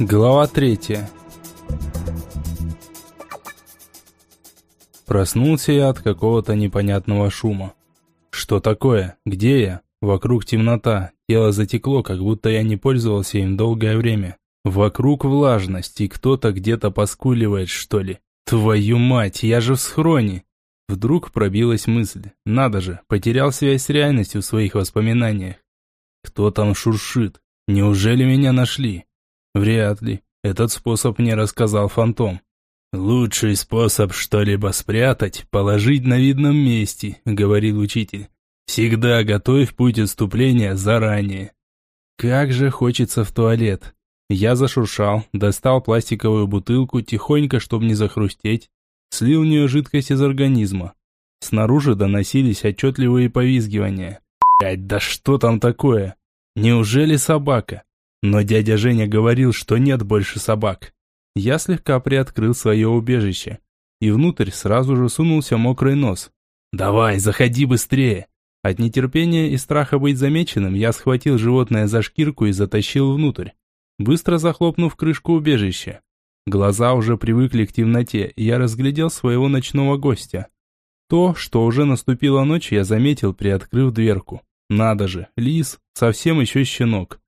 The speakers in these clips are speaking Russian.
Глава третья. Проснулся я от какого-то непонятного шума. Что такое? Где я? Вокруг темнота, тело затекло, как будто я не пользовался им долгое время. Вокруг влажность, и кто-то где-то поскуливает, что ли. Твою мать, я же в схроне. Вдруг пробилась мысль. Надо же, потерял связь с реальностью в своих воспоминаниях. Кто там шуршит? Неужели меня нашли? Вряд ли. Этот способ мне рассказал фантом. «Лучший способ что-либо спрятать – положить на видном месте», – говорил учитель. «Всегда готовь путь отступления заранее». Как же хочется в туалет. Я зашуршал, достал пластиковую бутылку, тихонько, чтобы не захрустеть, слил в нее жидкость из организма. Снаружи доносились отчетливые повизгивания. Блять, да что там такое? Неужели собака? Но дядя Женя говорил, что нет больше собак. Я слегка приоткрыл свое убежище. И внутрь сразу же сунулся мокрый нос. «Давай, заходи быстрее!» От нетерпения и страха быть замеченным, я схватил животное за шкирку и затащил внутрь, быстро захлопнув крышку убежища. Глаза уже привыкли к темноте, и я разглядел своего ночного гостя. То, что уже наступила ночь, я заметил, приоткрыв дверку. Надо же, лис, совсем еще щенок.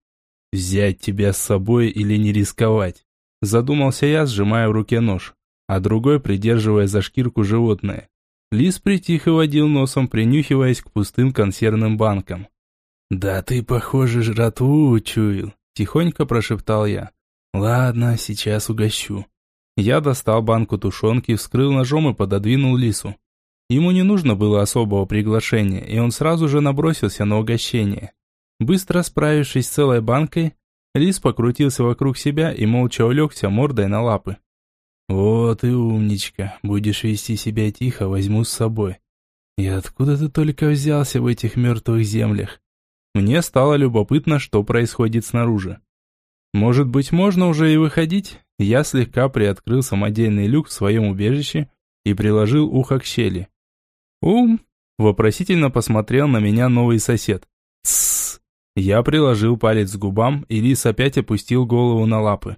«Взять тебя с собой или не рисковать?» Задумался я, сжимая в руке нож, а другой придерживая за шкирку животное. Лис притих и водил носом, принюхиваясь к пустым консервным банкам. «Да ты, похоже, жратву учуял», – тихонько прошептал я. «Ладно, сейчас угощу». Я достал банку тушенки, вскрыл ножом и пододвинул лису. Ему не нужно было особого приглашения, и он сразу же набросился на угощение. Быстро справившись с целой банкой, лис покрутился вокруг себя и молча улегся мордой на лапы. «Вот и умничка, будешь вести себя тихо, возьму с собой. И откуда ты только взялся в этих мертвых землях?» Мне стало любопытно, что происходит снаружи. Может быть, можно уже и выходить? Я слегка приоткрыл самодельный люк в своем убежище и приложил ухо к щели. «Ум!» – вопросительно посмотрел на меня новый сосед. «Тссс!» Я приложил палец к губам, и лис опять опустил голову на лапы.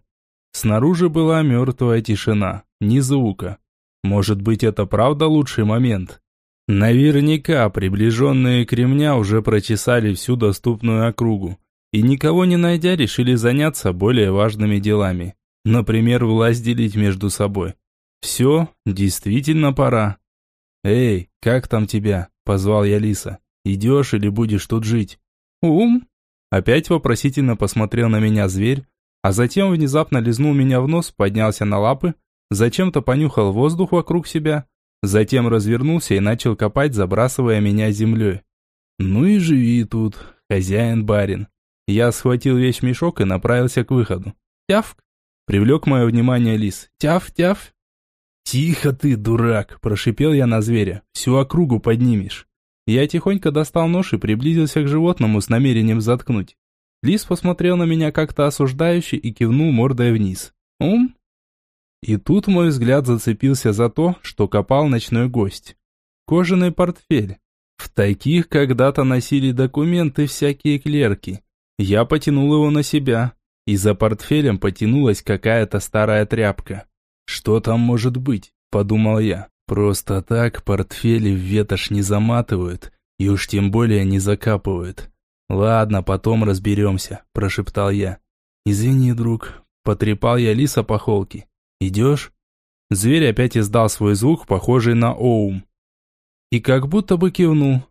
Снаружи была мертвая тишина, ни звука. Может быть, это правда лучший момент? Наверняка приближенные к ремня уже прочесали всю доступную округу, и никого не найдя, решили заняться более важными делами. Например, власть делить между собой. Все, действительно пора. «Эй, как там тебя?» – позвал я Лиса. «Идешь или будешь тут жить?» «Ум?» Опять вопросительно посмотрел на меня зверь, а затем внезапно лизнул меня в нос, поднялся на лапы, зачем-то понюхал воздух вокруг себя, затем развернулся и начал копать, забрасывая меня землей. «Ну и живи тут, хозяин-барин». Я схватил вещь-мешок и направился к выходу. «Тявк!» Привлек мое внимание лис. «Тяв-тяв!» «Тихо ты, дурак!» – прошипел я на зверя. «Всю округу поднимешь!» Я тихонько достал нож и приблизился к животному с намерением заткнуть. Лис посмотрел на меня как-то осуждающе и кивнул мордой вниз. «Ум?» И тут мой взгляд зацепился за то, что копал ночной гость. Кожаный портфель. В таких когда-то носили документы всякие клерки. Я потянул его на себя, и за портфелем потянулась какая-то старая тряпка. «Что там может быть?» – подумал я. Просто так портфели в ветошь не заматывают, и уж тем более не закапывают. Ладно, потом разберемся, прошептал я. Извини, друг, потрепал я лиса по холке. Идешь? Зверь опять издал свой звук, похожий на оум. И как будто бы кивнул.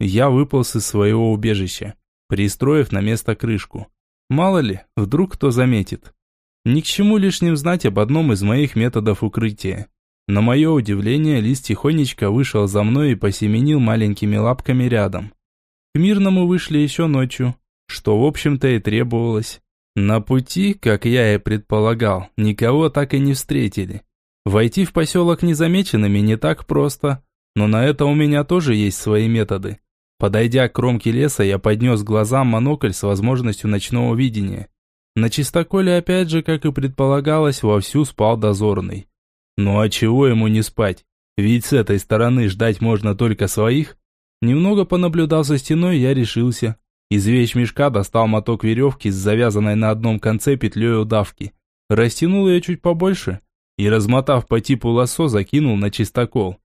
Я выполз из своего убежища, пристроив на место крышку. Мало ли, вдруг кто заметит. Ни к чему лишним знать об одном из моих методов укрытия. На мое удивление, Лис тихонечко вышел за мной и посеменил маленькими лапками рядом. К мирному вышли еще ночью, что в общем-то и требовалось. На пути, как я и предполагал, никого так и не встретили. Войти в поселок незамеченными не так просто, но на это у меня тоже есть свои методы. Подойдя к кромке леса, я поднес глазам монокль с возможностью ночного видения. На чистоколе опять же, как и предполагалось, вовсю спал дозорный. Ну а чего ему не спать? Ведь с этой стороны ждать можно только своих. Немного понаблюдал за стеной, я решился. Из вещмешка достал моток веревки с завязанной на одном конце петлей удавки. растянул ее чуть побольше и, размотав по типу лосо, закинул на чистокол.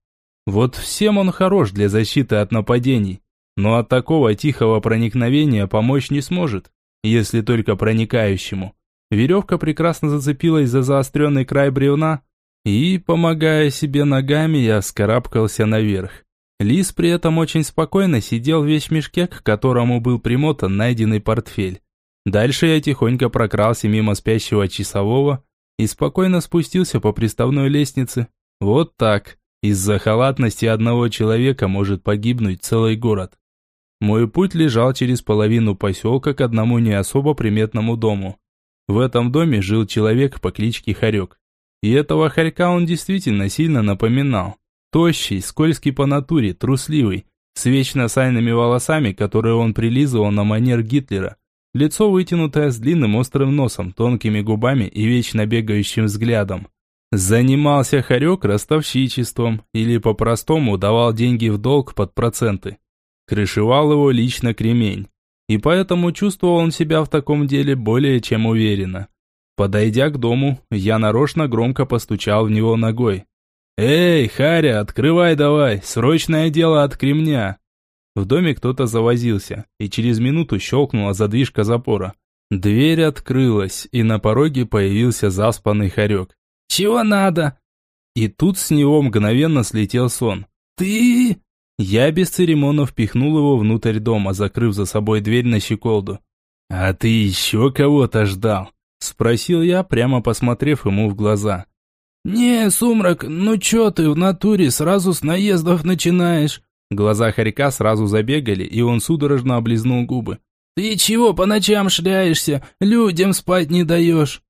Вот всем он хорош для защиты от нападений, но от такого тихого проникновения помочь не сможет, если только проникающему. Веревка прекрасно зацепилась за заостренный край бревна, и, помогая себе ногами, я вскарабкался наверх. Лис при этом очень спокойно сидел в вещмешке, к которому был примотан найденный портфель. Дальше я тихонько прокрался мимо спящего часового и спокойно спустился по приставной лестнице. Вот так. Из-за халатности одного человека может погибнуть целый город. Мой путь лежал через половину поселка к одному не особо приметному дому. В этом доме жил человек по кличке Харек. И этого хорька он действительно сильно напоминал. Тощий, скользкий по натуре, трусливый, с вечно сальными волосами, которые он прилизывал на манер Гитлера. Лицо вытянутое с длинным острым носом, тонкими губами и вечно бегающим взглядом. Занимался хорек ростовщичеством или по-простому давал деньги в долг под проценты. Крышевал его лично кремень. И поэтому чувствовал он себя в таком деле более чем уверенно. Подойдя к дому, я нарочно громко постучал в него ногой. «Эй, Харя, открывай давай, срочное дело от кремня!» В доме кто-то завозился, и через минуту щелкнула задвижка запора. Дверь открылась, и на пороге появился заспанный хорек. «Чего надо?» И тут с него мгновенно слетел сон. «Ты?» Я без церемонов впихнул его внутрь дома, закрыв за собой дверь на щеколду. «А ты еще кого-то ждал?» Спросил я, прямо посмотрев ему в глаза. «Не, Сумрак, ну чё ты в натуре сразу с наездов начинаешь?» Глаза хорька сразу забегали, и он судорожно облизнул губы. «Ты чего по ночам шляешься? Людям спать не даешь!»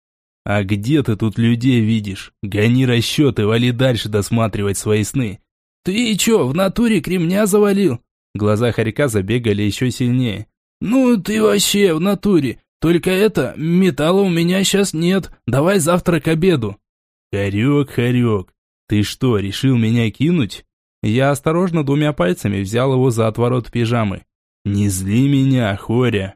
«А где ты тут людей видишь? Гони расчеты, вали дальше досматривать свои сны!» «Ты чё, в натуре кремня завалил?» Глаза хорька забегали еще сильнее. «Ну ты вообще в натуре! Только это, металла у меня сейчас нет. Давай завтра к обеду». «Хорек, хорек, ты что, решил меня кинуть?» Я осторожно двумя пальцами взял его за отворот пижамы. «Не зли меня, Хоря!»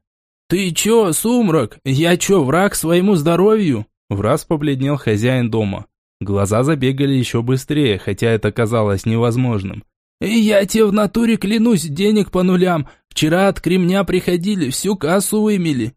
«Ты чё, сумрак? Я чё, враг своему здоровью?» Враз побледнел хозяин дома. Глаза забегали еще быстрее, хотя это казалось невозможным. «Я тебе в натуре клянусь, денег по нулям. Вчера от кремня приходили, всю кассу вымели».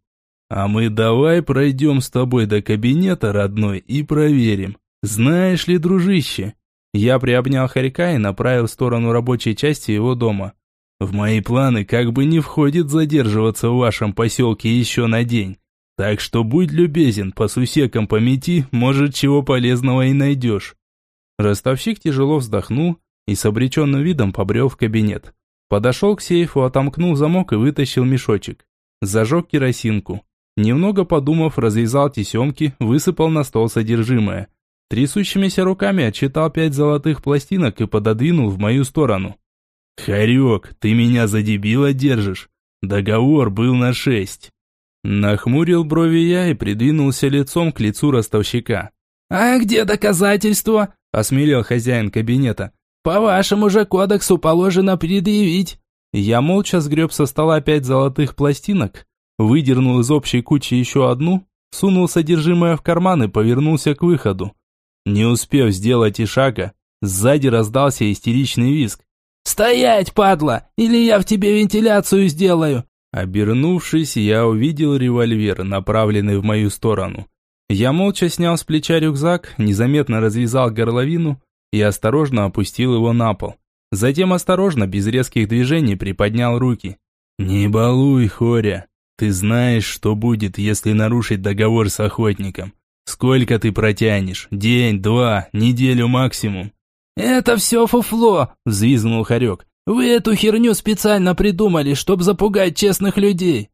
«А мы давай пройдем с тобой до кабинета, родной, и проверим. Знаешь ли, дружище?» Я приобнял Харька и направил в сторону рабочей части его дома. «В мои планы как бы не входит задерживаться в вашем поселке еще на день. Так что будь любезен, по сусекам помети, может, чего полезного и найдешь». Ростовщик тяжело вздохнул и с обреченным видом побрел в кабинет. Подошел к сейфу, отомкнул замок и вытащил мешочек. Зажег керосинку. Немного подумав, развязал тесемки, высыпал на стол содержимое. Трясущимися руками отчитал пять золотых пластинок и пододвинул в мою сторону. «Харек, ты меня за дебила держишь? Договор был на шесть». Нахмурил брови я и придвинулся лицом к лицу ростовщика. «А где доказательства?» – осмелел хозяин кабинета. «По вашему же кодексу положено предъявить». Я молча сгреб со стола пять золотых пластинок, выдернул из общей кучи еще одну, сунул содержимое в карман и повернулся к выходу. Не успев сделать и шага, сзади раздался истеричный визг. «Стоять, падла, или я в тебе вентиляцию сделаю!» Обернувшись, я увидел револьвер, направленный в мою сторону. Я молча снял с плеча рюкзак, незаметно развязал горловину и осторожно опустил его на пол. Затем осторожно, без резких движений, приподнял руки. «Не балуй, Хоря!» Ты знаешь, что будет, если нарушить договор с охотником. Сколько ты протянешь? День, два, неделю максимум. Это все фуфло, взвизгнул Харек. Вы эту херню специально придумали, чтобы запугать честных людей.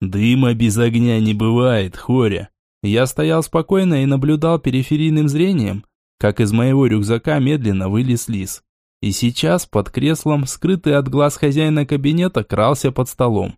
Дыма без огня не бывает, Хоря. Я стоял спокойно и наблюдал периферийным зрением, как из моего рюкзака медленно вылез лис. И сейчас под креслом, скрытый от глаз хозяина кабинета, крался под столом.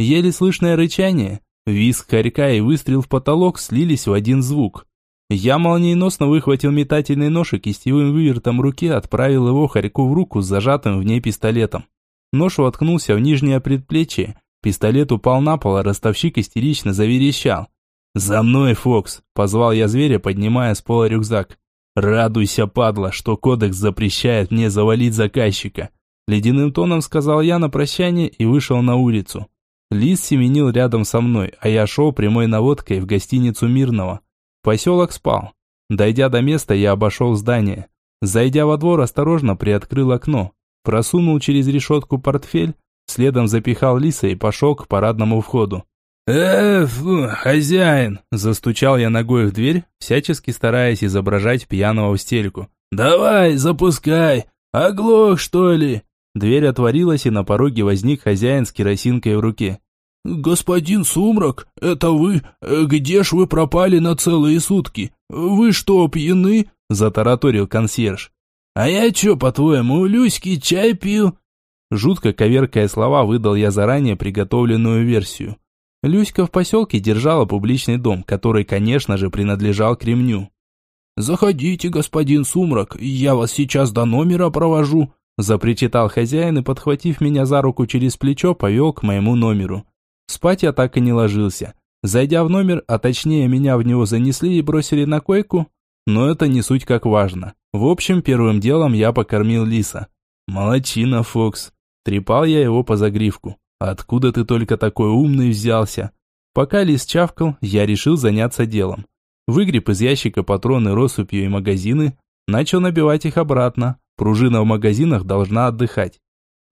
Еле слышное рычание, визг хорька и выстрел в потолок слились в один звук. Я молниеносно выхватил метательный нож и кистевым вывертом руки отправил его хорьку в руку с зажатым в ней пистолетом. Нож воткнулся в нижнее предплечье, пистолет упал на пол, а ростовщик истерично заверещал. «За мной, Фокс!» – позвал я зверя, поднимая с пола рюкзак. «Радуйся, падла, что кодекс запрещает мне завалить заказчика!» Ледяным тоном сказал я на прощание и вышел на улицу. Лис семенил рядом со мной, а я шел прямой наводкой в гостиницу Мирного. Поселок спал. Дойдя до места, я обошел здание. Зайдя во двор, осторожно приоткрыл окно. Просунул через решетку портфель, следом запихал лиса и пошел к парадному входу. «Э, хозяин!» – застучал я ногой в дверь, всячески стараясь изображать пьяного в стельку. «Давай, запускай! Оглох, что ли?» Дверь отворилась, и на пороге возник хозяин с керосинкой в руке. «Господин Сумрак, это вы? Где ж вы пропали на целые сутки? Вы что, пьяны?» – затараторил консьерж. «А я чё, по-твоему, Люськи чай пью?» Жутко коверкая слова выдал я заранее приготовленную версию. Люська в поселке держала публичный дом, который, конечно же, принадлежал Кремню. «Заходите, господин Сумрак, я вас сейчас до номера провожу», запричитал хозяин и, подхватив меня за руку через плечо, повел к моему номеру. Спать я так и не ложился. Зайдя в номер, а точнее меня в него занесли и бросили на койку, но это не суть как важно. В общем, первым делом я покормил лиса. Молодчина, Фокс. Трепал я его по загривку. Откуда ты только такой умный взялся? Пока лис чавкал, я решил заняться делом. Выгреб из ящика патроны россыпью и магазины, начал набивать их обратно. Пружина в магазинах должна отдыхать.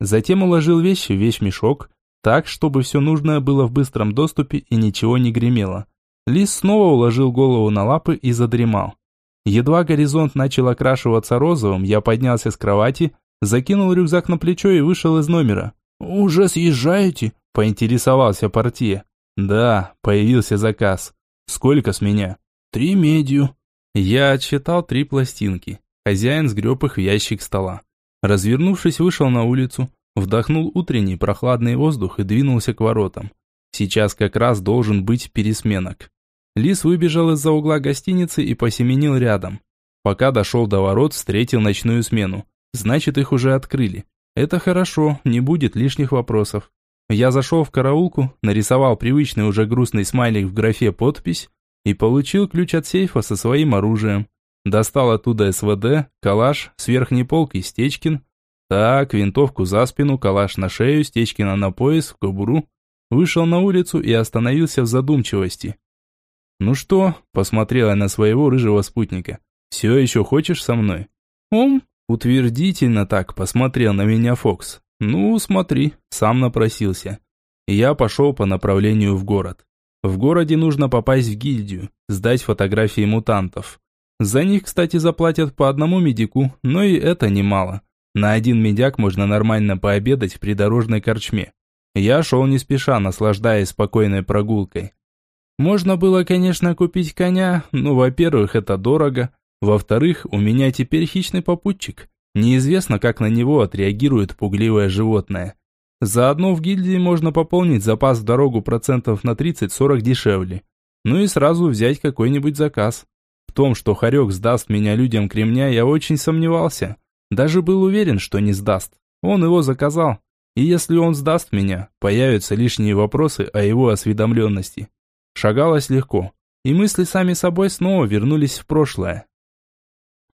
Затем уложил вещи в вещмешок, так, чтобы все нужное было в быстром доступе и ничего не гремело. Лис снова уложил голову на лапы и задремал. Едва горизонт начал окрашиваться розовым, я поднялся с кровати, закинул рюкзак на плечо и вышел из номера. «Уже съезжаете?» – поинтересовался портье. «Да, появился заказ. Сколько с меня?» «Три медью». Я отсчитал три пластинки. Хозяин сгреб их в ящик стола. Развернувшись, вышел на улицу, вдохнул утренний прохладный воздух и двинулся к воротам. Сейчас как раз должен быть пересменок. Лис выбежал из-за угла гостиницы и посеменил рядом. Пока дошел до ворот, встретил ночную смену. Значит, их уже открыли. Это хорошо, не будет лишних вопросов. Я зашел в караулку, нарисовал привычный уже грустный смайлик в графе «Подпись» и получил ключ от сейфа со своим оружием. Достал оттуда СВД, калаш, с верхней полки Стечкин. Так, винтовку за спину, калаш на шею, Стечкина на пояс, в кобуру. Вышел на улицу и остановился в задумчивости. «Ну что?» – посмотрела на своего рыжего спутника. «Все еще хочешь со мной?» «Ом?» – утвердительно так посмотрел на меня Фокс. «Ну, смотри, сам напросился». Я пошел по направлению в город. В городе нужно попасть в гильдию, сдать фотографии мутантов. За них, кстати, заплатят по одному медику, но и это немало. На один медяк можно нормально пообедать в придорожной корчме. Я шел не спеша, наслаждаясь спокойной прогулкой. Можно было, конечно, купить коня, но, во-первых, это дорого. Во-вторых, у меня теперь хищный попутчик. Неизвестно, как на него отреагирует пугливое животное. Заодно в гильдии можно пополнить запас в дорогу процентов на 30-40 дешевле. Ну и сразу взять какой-нибудь заказ. В том, что Харек сдаст меня людям кремня, я очень сомневался. Даже был уверен, что не сдаст. Он его заказал. И если он сдаст меня, появятся лишние вопросы о его осведомленности. Шагалось легко, и мысли сами собой снова вернулись в прошлое.